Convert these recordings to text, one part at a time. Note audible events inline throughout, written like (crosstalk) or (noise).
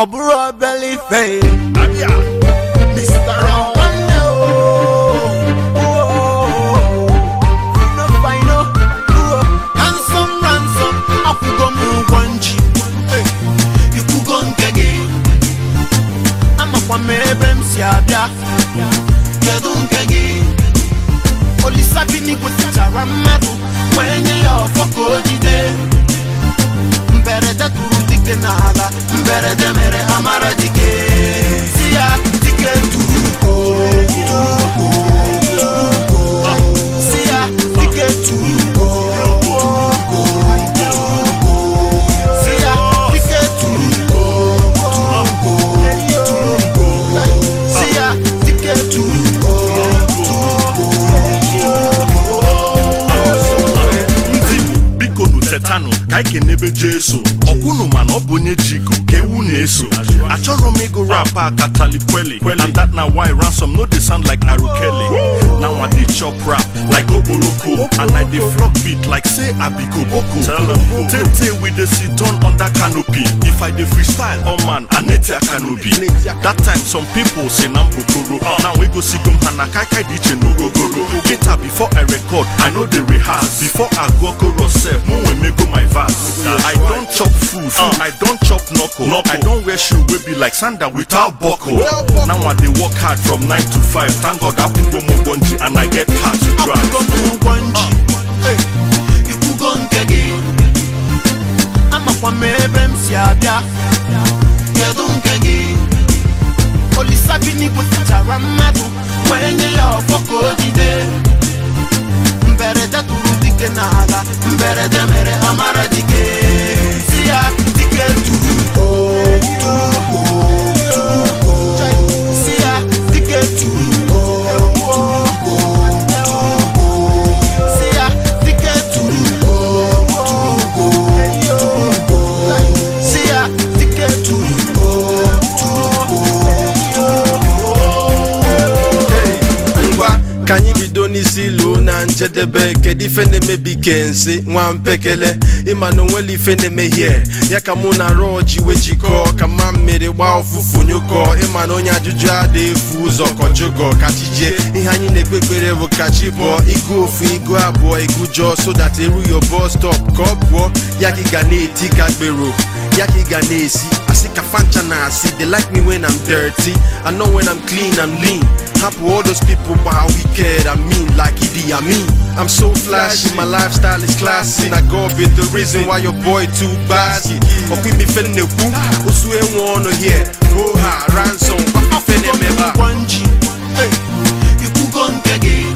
ọ bụrụ obele ife Abịa, Mr. Round. nwanne no. Final ransom. Akwụgo m ụgwọ nji ikwugo nke gị amakwa m ebe m si abịa kedu nke gị olisabini kwetachara mmadụ wee nye ya ọfọ ka o jide. Mberede tụrụ Tena ala Mbere demere amara dike. Siya dike. tu ka anyị kenebe jesu. Ọkwụnụ mana ọ bụ onye ji iko ka ewu na-eso. Achọrọ m ịgụ rap a katalikweli and that na why ransom no dey sound like arukele now i dey chop rap like okporoko and i dey flog beat like say i be koboko. Tey we dey sit down under canopy. If i dey freestyle oh man aneti akanobi that time some people say na mbokoro now we go sigom ha na kaikai dị iche n'ogogoro kịta before i record i no dey rehearse. Before i go chorus sef mo wey mego my verse i don chop food i don't chop knuckle i don't wear shoe wey be like sandal without buckle. Now i dey work hard from 9 to 5 thank god akwụkwọ m ụgwọ nji and i get car to drive. m ụgwọ n'isi ilu na njedebe kedu ife na-emebi kensi? Nwa mpekele ịma na o nwere ife na-emehie ya ka mụ na rọji wee jikọọ ka mma mmiri gbaa ụfụfụ nyụkọ. Ịma na onye ajụjụ adị efu ụzọ kọchụgọ ka chi jie. Ihe anyị na-ekpe ekpere bụ ka chi bụọ igu ofu igu abụọ igu jọọ so that eru yo bus ka ọ pụọ. Ya ka ị ga na-eti ka gbero ya ka ị ga na-esi. Asị ka fancha na asị they like me when I'm dirty. I know when I'm clean I'm lean. Happy all those people wow wicked. I mean like Idi Amin. I'm so flashy my lifestyle is classy. Na God be the reason why your boy too classy Okwi mi fene nekwu osu enwe ọnụ here go ha ransom. Papa fene meba ụgwọ nji ikwugo nke gị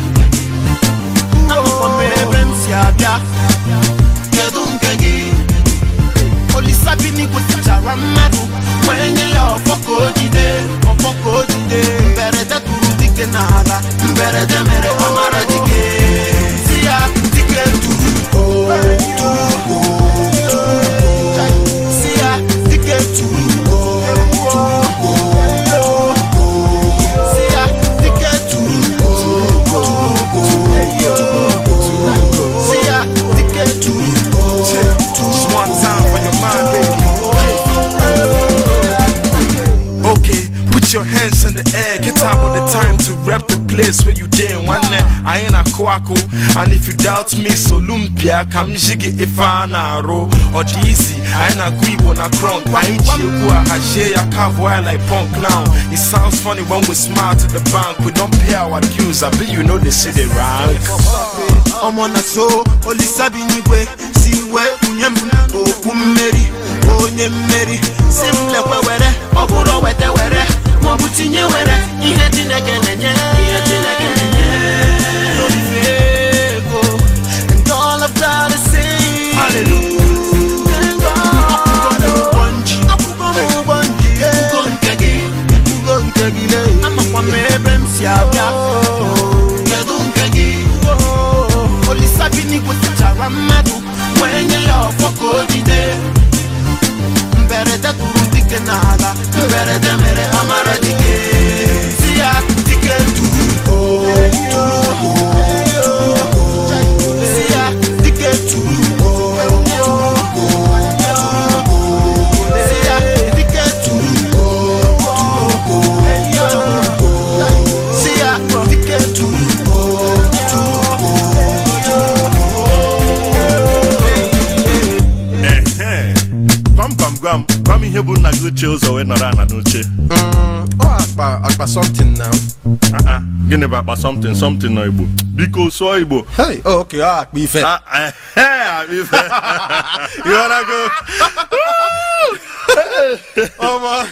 amakwa m ebe m si abịa kedu nke gị olisabini kwetachara mmadụ wee your hands in the air. Get out of the time to rep the place where you did one day. I ain't a kwako. And if you doubt me, so lumpia, come jiggy if I naro. Or easy, I ain't a green on a crunk. Why ain't you go a share cowboy like punk now? It sounds funny when we smile to the bank. We don't pay our dues. I bet you know they see the city rank. ọmọ na so olisabi n'igwe si wee kunye m okwu mmeri onye mmeri si m lekwe were ọ ihe chineke ihe bụ nna gị ochie ụzọ wee nọrọ ana n'oche Mm, akpa akpa something now. Ah, ah, gịnị bụ akpa something? Something nọ igbo. Biko sụọ igbo. Hey oh, akpa ife. Ah, eh, akpa ife. (laughs) Ịghọtago (laughs) ọma